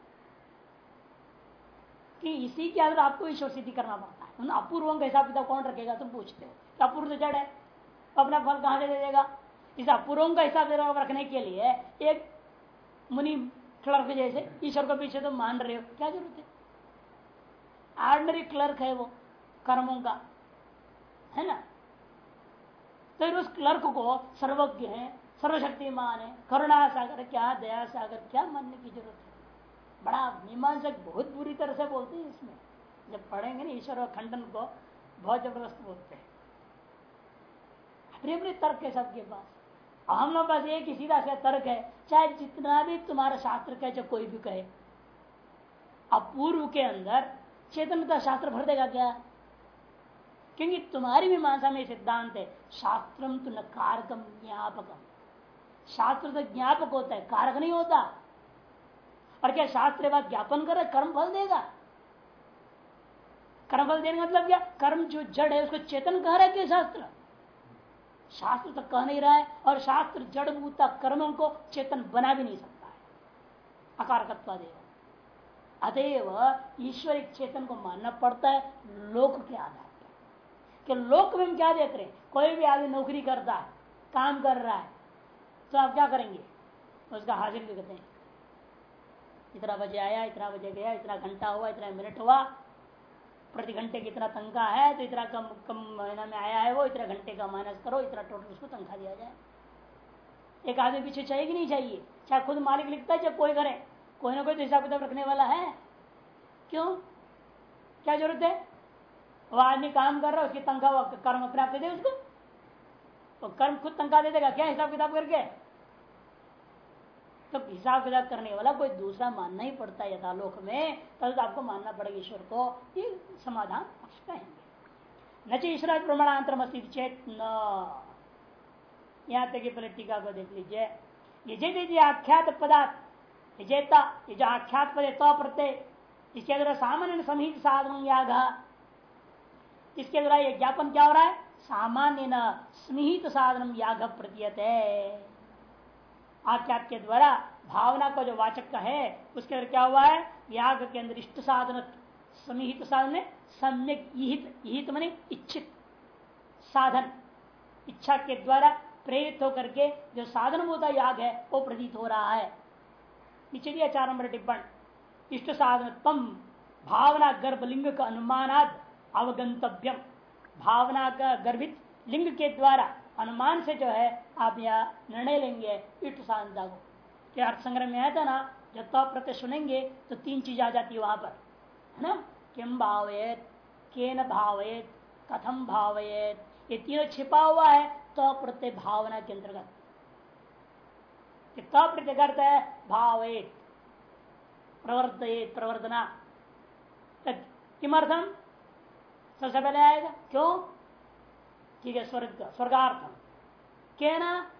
कि इसी के अंदर आपको ईश्वर सिद्धि करना पड़ता है। उन अपूर्वों का हिसाब किताब कौन रखेगा? तुम पूछते हो। तो अपूर्व तो जड़ है। अपना फल कहाँ से दे देगा? इस अपूर्वों का हिसाब रखने के लिए एक मुनि क्लर्क जैसे ईश्वर को पीछे तो मान रहे हो। क्या ज़रूरत है? ऑर्डनरी क्लर्क है वो, कर्मों का। है ना? तो उस क्लर्क को सर्वज्ञ है, सर्वशक्तिमान है करुणा सागर क्या दया सागर क्या मानने की ज़रूरत है? बड़ा मीमांसक बहुत बुरी तरह से बोलते हैं इसमें। जब पढ़ेंगे ना ईश्वर और खंडन को, बहुत ज़बरदस्त बोलते हैं। अपने अपने तर्क है सबके पास। हम लोग पास एक ही सीधा सा तर्क है, चाहे जितना भी तुम्हारा शास्त्र कहे चाहे कोई भी कहे। अपूर्व के अंदर चेतनता शास्त्र भर देगा क्या? क्योंकि तुम्हारी भी मानसा में सिद्धांत है, शास्त्रम तो न कारकम ज्ञापकम। शास्त्र तो ज्ञापक होता है, कारक नहीं होता। और क्या शास्त्र बात ज्ञापन कर कर्म फल देगा। कर्म फल देने मतलब क्या? कर्म जो जड़ है, उसको चेतन कह रहा है क्या शास्त्र? शास्त्र तो कह नहीं रहा है, और शास्त्र जड़ भूता कर्मों को चेतन बना भी नहीं सकता है। अकारकत्वा देव अतएव ईश्वरिक चेतन को मानना पड़ता है लोक के आधार पर। कि लोक में हम क्या देख रहे हैं? कोई भी आदमी नौकरी करता है, काम कर रहा है तो आप क्या करेंगे? उसका हाजिर लिखते हैं इतना बजे आया, इतना बजे गया, इतना घंटा हुआ, इतना मिनट हुआ। प्रति घंटे कितना तनखा है तो इतना कम कम महीना में आया है वो, इतना घंटे का माइनस करो, इतना टोटल उसको तनखा दिया जाए। एक आदमी पीछे चाहिए कि नहीं चाहिए? चाहे खुद मालिक लिखता है, चाहे कोई करे। कोई ना कोई तो हिसाब किताब रखने वाला है। क्यों? क्या ज़रूरत है? वो आदमी काम कर रहा है, उसकी तनख्वाह कर्म अपने आप दे उसको। तो कर्म खुद तनख्वाह दे देगा, क्या हिसाब किताब करके? तो हिसाब किताब करने वाला कोई दूसरा मानना ही पड़ता है यथालोक में। तब तो आपको मानना पड़ेगा ईश्वर को ये समाधान पक्ष कहेंगे। न ईश्वर प्रमाणांतर चेत न। यहाँ तक पहले टीका को देख लीजिए। ये आख्यात पदार्थ जेता ये जो आख्यात पद तो प्रत्यय। इसके द्वारा सामान्य समीत साधन याग। इसके द्वारा ये ज्ञापन क्या हो रहा है? सामान्य न स्मिहित साधन याग प्रतीयत। है आख्यात के द्वारा भावना का जो वाचक का है, उसके अंदर क्या हुआ है? याग के अंदर इष्ट साधन, समिहित साधन सम्यक इहित मने इच्छित साधन। इच्छा के द्वारा प्रेरित होकर के जो साधन होता याग है, वो प्रतीत हो रहा है। नीचे दिया चार नंबर टिप्पण। इष्ट साधन तम, भावना गर्भ लिंग का अनुमानाद अवगंतव्यम। भावना का गर्भित लिंग के द्वारा अनुमान से जो है, आप यह निर्णय लेंगे, इट साधनता को क्या अर्थ संग्रह में आया था ना? जब तो प्रत्यय सुनेंगे तो तीन चीज़ आ जाती है वहाँ पर। है ना? किम भावेत केन भावेत कथम भावेत ये तीनों छिपा हुआ है तो प्रत्यय भावना के अंतर्गत। तो प्रत्यय करता है भावेत प्रवर्तित प्रवर्तना। किमर्थम सबसे पहले आएगा। क्यों? ठीक है स्वर्ग स्वर्गार्थम। के ना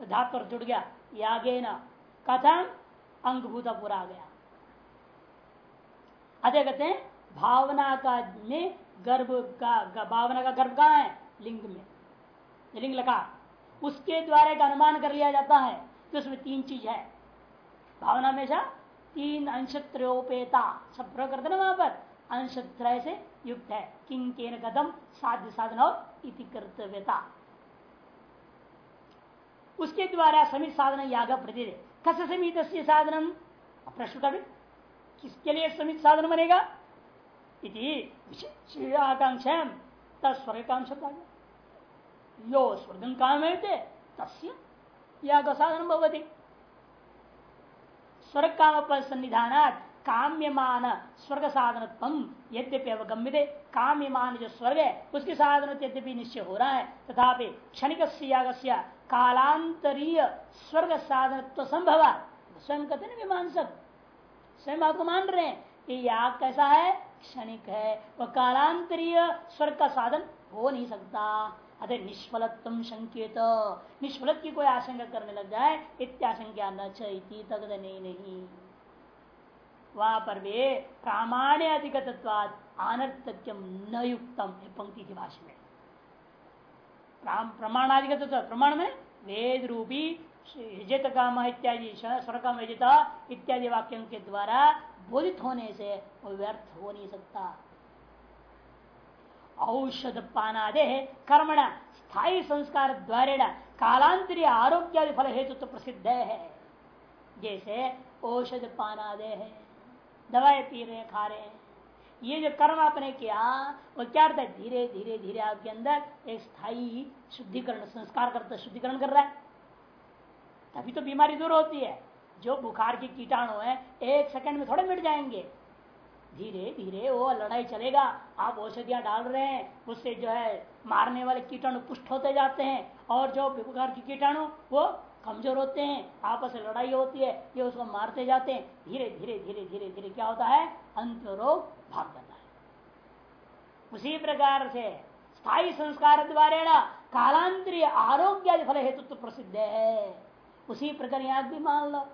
धातु जुड़ गया यागे न कथम? अंगभूत पूरा गया। अतः कहते हैं? भावना का में गर्भ का भावना का गर्भ कहा है? लिंग में। लिंग लगा उसके द्वारा एक अनुमान कर लिया जाता है कि उसमें तीन चीज़ है। भावना हमेशा तीन अंश त्रयोपेता सब प्रयोग करते ना वहाँ पर? अंश त्रय से युक्त है। किंग के कदम साध्य साधन और इति कर्तव्यता। उसके द्वारा समित साधन याग प्रति कस समित साधन प्रश्न कर किसके लिए समित साधन बनेगा? इति आकांक्षा तस्वर्ग कांक्षा यो स्वर्ग काम है तस्य साधन भवती। स्वर्ग काम पर सन्निधान काम्यमान स्वर्ग साधन यद्यपि अवगम्य काम्यमान जो स्वर्ग है, उसके साधन यद्यपि निश्चय हो रहा है, तथापि क्षणिक कालांतरीय स्वर्ग साधन संभव स्वयं कहते ना मीमांसक स्वयं आपको मान रहे हैं कि याग कैसा है? क्षणिक है, वह कालांतरीय स्वर्ग का साधन हो नहीं सकता। अरे निष्फलत्म संकेत निष्फलत की कोई आशंका करने लग जाए, इत्याशंका न चैती तक नहीं नहीं वहाँ पर भी प्रामाण्य अधिकतत्वाद अनर्थक्यम न युक्तम पंक्ति की भाषा में। प्रमाणाधिगत प्रमाण में वेद रूपी यजत काम इत्यादि स्वर काम इत्यादि वाक्यों के द्वारा बोधित होने से वो व्यर्थ हो नहीं सकता। औषध पानादे कर्मण, स्थायी संस्कार द्वारा कालांतरी आरोग्य फल हेतु तो प्रसिद्ध है। जैसे औषध पानादे है। दवाई पी रहे खा रहे हैं। ये जो कर्म आपने किया, वो क्या करता है? धीरे धीरे धीरे आपके अंदर एक स्थायी शुद्धिकरण, संस्कार करता शुद्धिकरण कर रहा है। तभी तो बीमारी दूर होती है। जो बुखार के कीटाणु है, एक सेकंड में थोड़े मिट जाएँगे। धीरे धीरे वो लड़ाई चलेगा। आप औषधियाँ डाल रहे हैं, उससे जो है मारने वाले कीटाणु पुष्ट होते जाते हैं। और जो बुखार के कीटाणु, वो कमज़ोर होते हैं, आपस में लड़ाई होती है, ये उसको मारते जाते हैं, धीरे धीरे धीरे धीरे धीरे क्या होता है? अंत रोग भाग जाता है। उसी प्रकार से स्थायी संस्कार द्वारा कालांतरीय आरोग्य फल हेतु तो प्रसिद्ध है। उसी प्रकार यहाँ भी मान लो,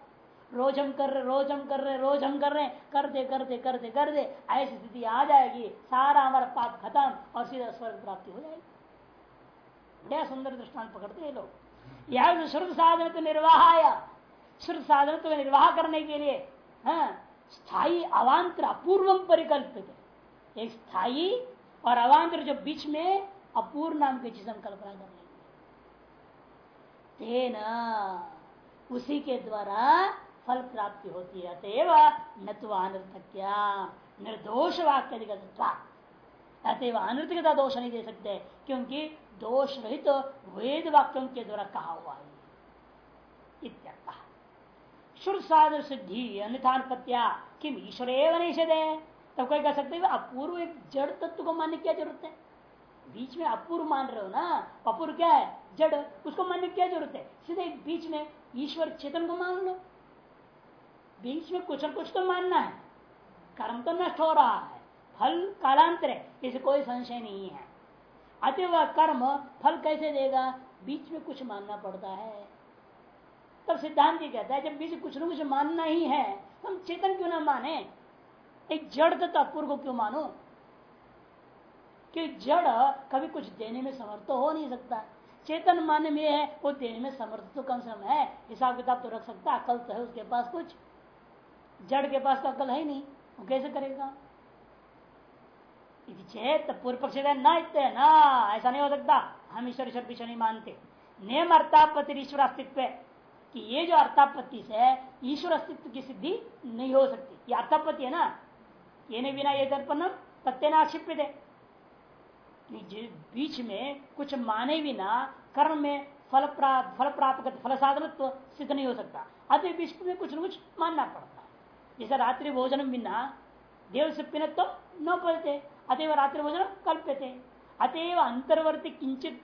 रोज हम कर रहे, रोज हम कर रहे, रोज हम कर रहे, करते करते करते करते, ऐसी स्थिति आ जाएगी, सारा हमारा पाप खत्म और सीधा स्वर्ग प्राप्ति हो जाएगी। बड़ा सुंदर दृष्टांत पकड़ते हैं लोग। यह श्रुत साधन तो निर्वाह श्रुत साधन तो निर्वाह करने के लिए हाँ, स्थायी अवान्तर अपूर्वम परिकल्पित एक स्थायी और अवान्तर जो बीच में अपूर्ण नाम की चीज़ कल्पना कर लेंगे। तेना उसी के द्वारा फल प्राप्ति होती है। अतएव न तो अनर्थक्या निर्दोष वाक्य अतएव अनर्थकता दोष नहीं दे सकते क्योंकि दोष रहित तो वेद वाक्यों के द्वारा कहा हुआ है। शुद्ध साधन सिद्धि अन्यथानुपत्या किम ईश्वर एवं निषेध? है तब कोई कह सकते अपूर्व एक जड़ तत्व को मानने की ज़रूरत है। बीच में अपूर्व मान रहे हो ना? अपूर्व क्या है? जड़, उसको मानने की क्या ज़रूरत है। सीधे बीच में ईश्वर चेतन को मान लो। बीच में कुछ न कुछ तो मानना है। कर्म तो नष्ट हो रहा है। फल, कालांतर है। इसे कोई संशय नहीं है। अतः वह कर्म फल कैसे देगा? बीच में कुछ मानना पड़ता है। तब सिद्धांत ही कहता है, जब बीच कुछ न कुछ मानना ही है, हम चेतन क्यों ना माने? एक जड़ तो अपूर्व को क्यों मानो? कि जड़ कभी कुछ देने में समर्थ तो हो नहीं सकता। चेतन मान्य में है, वो देने में समर्थ तो कम से कम है। हिसाब किताब तो रख सकता, अकल तो है उसके पास कुछ। जड़ के पास तो अकल है ही नहीं, वो कैसे करेगा? चेत पूर्व पक्ष न इतने ना, ऐसा नहीं हो सकता। हम ईश्वर ईश्वर पीछे नहीं मानते। नियम अर्थापत्ति ईश्वर अस्तित्व। कि ये जो अर्थापत्ति से ईश्वर अस्तित्व की सिद्धि नहीं हो सकती। ये अर्थापत्ति है ना? ये नहीं बिना ये दर्पण तत्व आक्षिप्त थे बीच में कुछ माने बिना कर्म में फल प्राप्त फल प्राप्त, फल साधन सिद्ध नहीं हो सकता। अतः बीच में कुछ न कुछ मानना पड़ता। जैसे रात्रि भोजन बिना देव से पिन तो न पड़ते अतएव रात्रि भोजन कल्प्यते। अतएव अंतर्वर्ती किंचित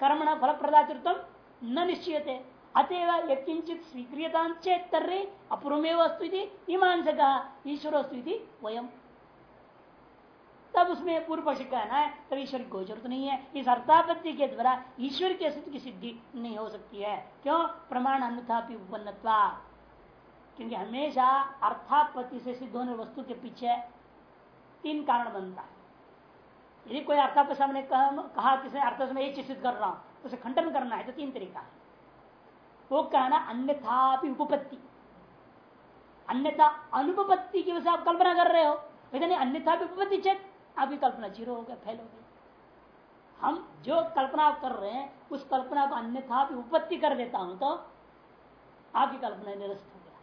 कर्मण फल प्रदातृत्व न निश्चयते। अतएव किंचित स्वीक्रियता चेत अपूर्वमेव अस्तु ईमान से कहा ईश्वर अस्तु वयम। तब उसमें पूर्व पक्ष कहना है तब ईश्वर की कोई ज़रूरत नहीं है इस अर्थापत्ति के द्वारा ईश्वर के अस्तित्व की सिद्धि नहीं हो सकती है। क्यों? प्रमाण अन्यथा उपन्नत्वा क्योंकि हमेशा अर्थापत्ति से सिद्ध होने वस्तु के पीछे तीन कारण बनता है। यदि कोई अर्थापत्ति सामने कहा किसी अर्थ से मैं ये चीज़ कर रहा हूँ, उसे खंडन करना है तो तीन तरीका है। वो कहना, अन्यथा उपपत्ति। अन्यथा अनुपत्ति की वजह आप कल्पना कर रहे हो। लेकिन अन्यथा भी उपपत्ति चेक आपकी कल्पना ज़ीरो हो गया, फेल हो गई हम जो कल्पना आप कर रहे हैं, उस कल्पना को अन्यथा भी उपपत्ति कर देता हूँ तो आपकी कल्पना निरस्त हो गया।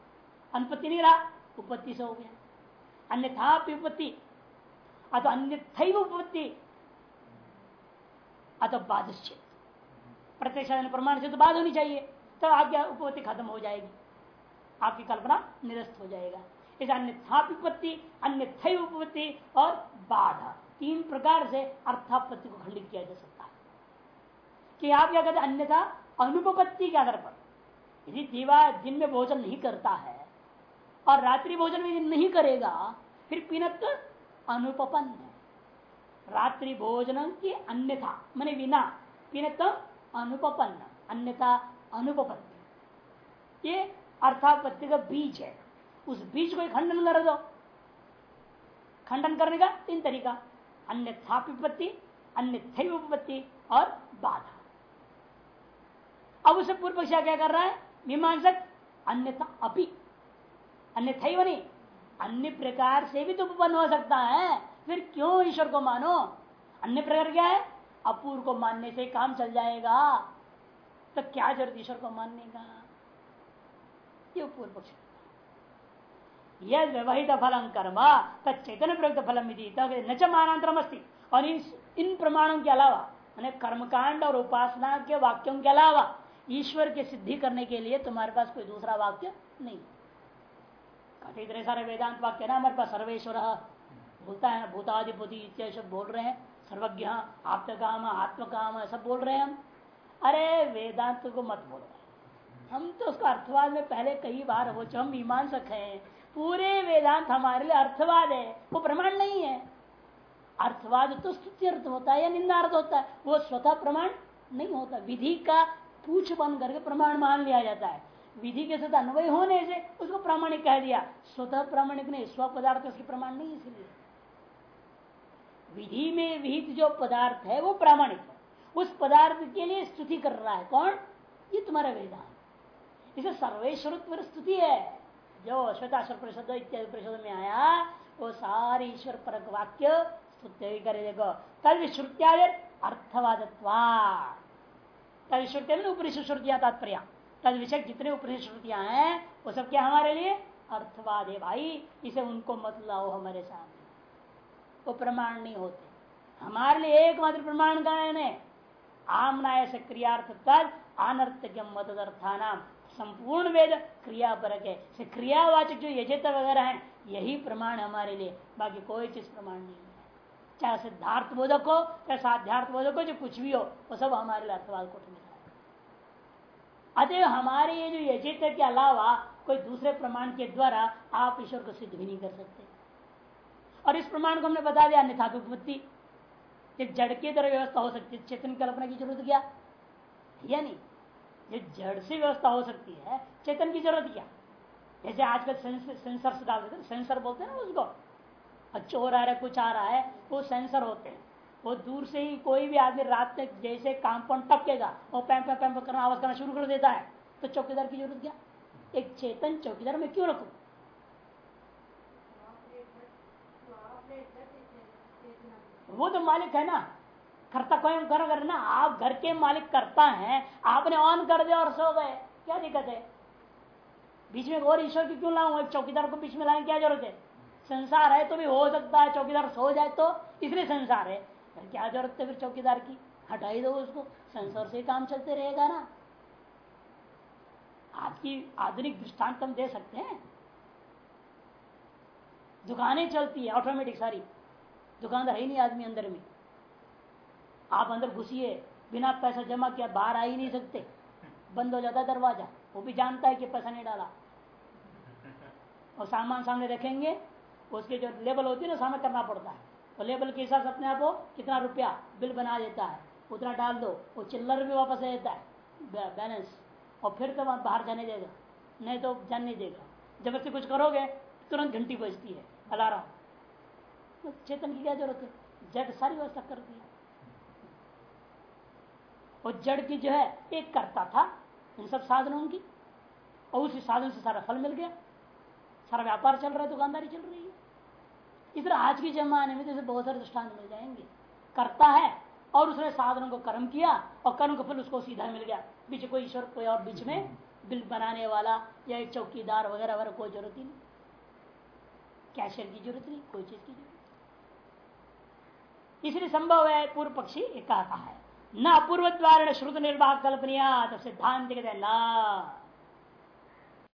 अनुपत्ति नहीं रहा उपत्ति से हो गया। अन्यथा उपत्ति अथवा अन्य उपत्ति अथवा बाधिश्चित। प्रत्यक्ष प्रमाण से तो बाध होनी चाहिए। तब तो आज्ञा उपपत्ति खत्म हो जाएगी। आपकी कल्पना निरस्त हो जाएगा। इस अन्यथा विपत्ति अन्य उपपत्ति और बाधा। तीन प्रकार से अर्थापत्ति को खंडित किया जा सकता है। कि आप क्या कहते अन्यथा अनुपत्ति के आधार पर। यदि दीवा दिन में भोजन नहीं करता है और रात्रि भोजन में नहीं करेगा, फिर पीनत अनुपन्न रात्रि भोजन की अन्यथा। मैंने बिना पीनत अनुपन्न अन्यथा अनुपत्ति ये अर्थापत्ति का बीज है। उस बीज को खंडन कर दो। खंडन करने का तीन तरीका। अन्यथा विपत्ति अन्य उपपत्ति और बाधा। अब उसे पूर्व क्या कर रहा है? मीमांसक अन्यथा अपी। अन्य नहीं। अन्य प्रकार से भी तो उपन्न हो सकता है। फिर क्यों ईश्वर को मानो? अन्य प्रकार क्या है? अपूर्व को मानने से काम चल जाएगा। तो क्या ज़रूरत ईश्वर को मानने का? ये पूर्व पक्ष। व्यवहित फलम कर्म तैतन्य प्रयुक्त फलम न च मानांतरम अस्ती और इन इन प्रमाणों के अलावा मैंने कर्मकांड और उपासना के वाक्यों के अलावा, ईश्वर की सिद्धि करने के लिए तुम्हारे पास कोई दूसरा वाक्य नहीं। कहते इतने सारे वेदांत वाक्य ना हमारे पास, सर्वेश्वर बोलता है इत्यादि सब बोल रहे हैं, सर्वज्ञ आत्म काम आत्म काम सब बोल रहे हैं हम। अरे वेदांत को मत बोलो। हम तो उसका अर्थवाद में पहले कई बार वो जो हम मीमांसक हैं, पूरे वेदांत हमारे लिए अर्थवाद है, वो प्रमाण नहीं है। अर्थवाद तो स्तुति अर्थ होता है या निंदा अर्थ होता है, वो स्वतः प्रमाण नहीं होता। विधि का पूछ बन करके प्रमाण मान लिया जाता है। विधि के साथ अन्वय होने से उसको प्रामाणिक कह दिया। स्वतः प्रामाणिक नहीं, स्व पदार्थ उसके प्रमाण नहीं, इसलिए। विधि में विहित जो पदार्थ है, वो प्रामाणिक है। उस पदार्थ के लिए स्तुति कर रहा है। कौन? ये तुम्हारा वेदांत। इसे सर्वेश्वर स्तुति है। जो श्वेताश्वर परिषद, इत्यादि परिषद में आया, वो सारे ईश्वर पर वाक्य स्तुत्य करे। देखो तद विश्रुत्यादि अर्थवादत्वा तद श्रुति उपनिषद श्रुतियाँ तात्पर्य। तद विषय जितने उपनिषद श्रुतियाँ हैं, वो सब क्या हमारे लिए? अर्थवाद है भाई। इसे उनको मत लाओ हमारे सामने। वो प्रमाण नहीं होते। हमारे लिए एकमात्र प्रमाण का है। आमनाय से क्रियार्थ तद अनर्थक्यम नाम संपूर्ण वेद क्रिया परक है क्रियावाचक जो यजेत वगैरह है, यही प्रमाण हमारे लिए। बाकी कोई चीज़ प्रमाण नहीं है। चाहे सिद्धार्थ बोधक हो, चाहे साध्यार्थ बोधक हो, जो कुछ भी हो, वो सब हमारे लिए अर्थवाद को मिल अतः हमारे ये जो यजित के अलावा कोई दूसरे प्रमाण के द्वारा आप ईश्वर को सिद्ध भी नहीं कर सकते। और इस प्रमाण को हमने बता दिया, अन्यथा उत्पत्ति जड़ की तरह व्यवस्था हो सकती है, चेतन कल्पना की ज़रूरत क्या? या नहीं? ये जड़ से व्यवस्था हो सकती है, चेतन की ज़रूरत क्या? जैसे आजकल सेंसर से डाल देते सेंसर बोलते हैं ना उसको। चोर आ रहा है, कुछ आ रहा है, वो सेंसर होते हैं। वो दूर से ही कोई भी आदमी रात में जैसे कांपाउंड टपकेगा, वो पैम पैम पैम करना, आवाज़ करना शुरू कर देता है। तो चौकीदार की ज़रूरत क्या? एक चेतन चौकीदार में क्यों रखू? वो तो मालिक है ना। करता कोई कर कर ना, आप घर के मालिक करता है, आपने ऑन कर दिया और सो गए। क्या दिक्कत है? बीच में और ईश्वर की क्यों लाऊं? एक चौकीदार को बीच में लाने क्या ज़रूरत है? संसार है तो भी हो सकता है, चौकीदार सो जाए तो इसलिए संसार है। क्या ज़रूरत है फिर चौकीदार की? हटाई दो उसको, संसार से काम चलते रहेगा ना। आपकी आधुनिक दृष्टांत हम दे सकते हैं। दुकानें चलती है ऑटोमेटिक सारी। दुकानदार है ही नहीं आदमी अंदर में। आप अंदर घुसिए, बिना पैसा जमा किया बाहर आ ही नहीं सकते। बंद हो जाता दरवाज़ा। वो भी जानता है कि पैसा नहीं डाला। और सामान सामने रखेंगे, उसके जो लेबल होती है ना, सामने करना पड़ता है। तो लेबल के हिसाब से अपने आप कितना रुपया बिल बना देता है, उतना डाल दो, वो चिल्लर भी वापस आ जाता है बैलेंस और फिर तो बाहर जाने देगा, नहीं तो जान नहीं देगा। जब से कुछ करोगे, तुरंत घंटी बजती है, अलार्म। तो चेतन की क्या ज़रूरत है? जड़ सारी व्यवस्था कर दी। और जड़ की जो है, एक करता था, इन सब साधनों की, और उसी साधन से सारा फल मिल गया। सारा व्यापार चल रहा है, दुकानदारी चल रही है। तरह आज के जमाने में जैसे बहुत सारे दृष्टांत मिल जाएँगे। करता है, और उसने साधनों को कर्म किया, और कर्म का फल उसको सीधा मिल गया। बीच कोई ईश्वर, कोई और बीच में बिल बनाने वाला या एक चौकीदार वगैरह वगैरह कोई ज़रूरत ही नहीं। कैशियर की ज़रूरत नहीं, कोई चीज़ की ज़रूरत इसलिए संभव है पूर्व पक्षी एक कहा है, न अपूर्व द्वारा श्रुत निर्वाह कल्पनिया, तब सिद्धांत कहते न।